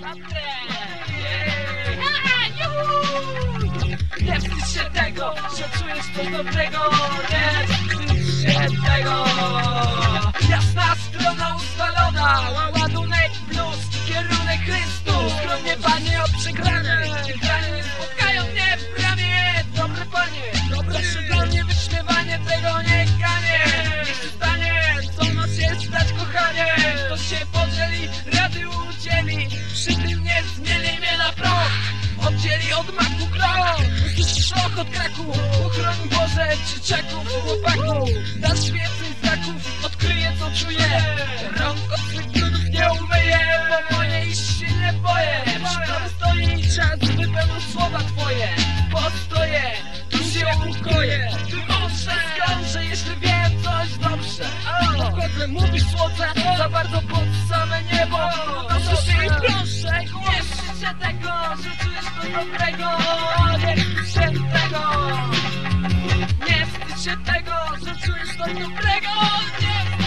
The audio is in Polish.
Dobre! Nie wstydź się tego, że czujesz coś dobrego Nie wstydź się tego Jasna strona ustalona Ładunek plus, kierunek Chrystus Skromnie Panie od przegranej udzieli Przy tym nie zmieni mnie na proch Oddzieli od maku Usłyszy szok od kraku. Uchroń Boże dzieciaków, chłopaków Dasz więcej znaków Odkryję co czuję. Rąk od swych brudów nie umyję Bo moje iść się nie boję. Przy tobie stoi czas Wypełnił słowa twoje. Postoję Tu się ukoję. Ty mądrze skądże Jeśli wiem coś dobrze. Wchodzę, mówisz słoce Za bardzo pod same niebo dobrego, nie wstydź się tego. Nie wstydź się tego, że czujesz coś dobrego, nie